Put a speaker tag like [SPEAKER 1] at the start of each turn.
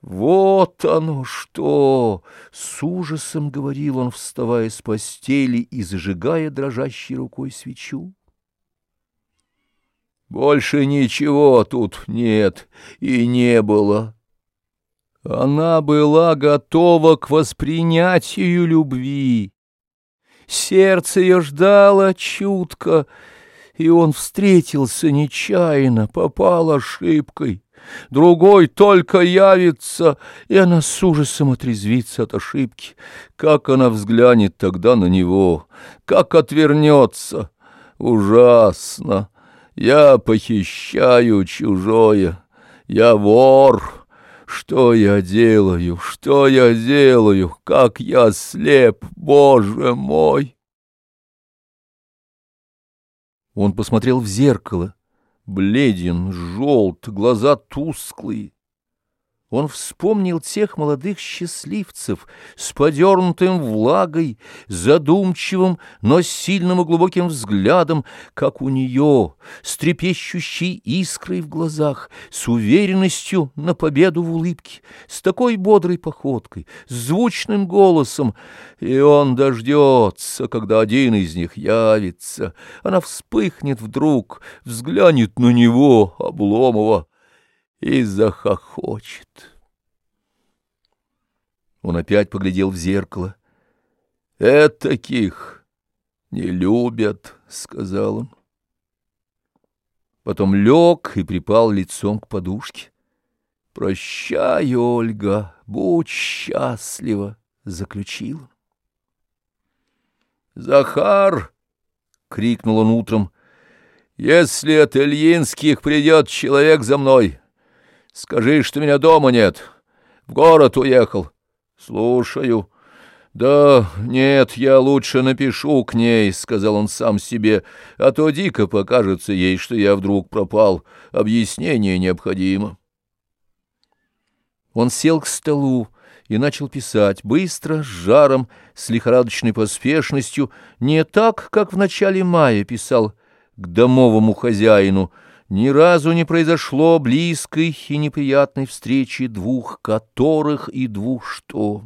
[SPEAKER 1] «Вот оно что!» — с ужасом говорил он, вставая с постели и зажигая дрожащей рукой свечу. «Больше ничего тут нет и не было». Она была готова к воспринятию любви. Сердце ее ждало чутко, и он встретился нечаянно, попал ошибкой. Другой только явится, и она с ужасом отрезвится от ошибки. Как она взглянет тогда на него, как отвернется. Ужасно! Я похищаю чужое, я вор. Что я делаю, что я делаю, как я слеп, Боже мой! Он посмотрел в зеркало бледен, желт, глаза тусклые. Он вспомнил тех молодых счастливцев с подернутым влагой, задумчивым, но сильным и глубоким взглядом, как у нее, с трепещущей искрой в глазах, с уверенностью на победу в улыбке, с такой бодрой походкой, с звучным голосом. И он дождется, когда один из них явится. Она вспыхнет вдруг, взглянет на него, Обломова, и захохочет. Он опять поглядел в зеркало. «Этаких не любят», — сказал он. Потом лег и припал лицом к подушке. «Прощай, Ольга, будь счастлива», — заключил. «Захар!» — крикнул он утром. «Если от Ильинских придет человек за мной, Скажи, что меня дома нет. В город уехал. Слушаю. Да, нет, я лучше напишу к ней, сказал он сам себе, а то дико покажется ей, что я вдруг пропал. Объяснение необходимо. Он сел к столу и начал писать, быстро, с жаром, с лихорадочной поспешностью, не так, как в начале мая писал к домовому хозяину, ни разу не произошло близкой и неприятной встречи двух которых и двух что.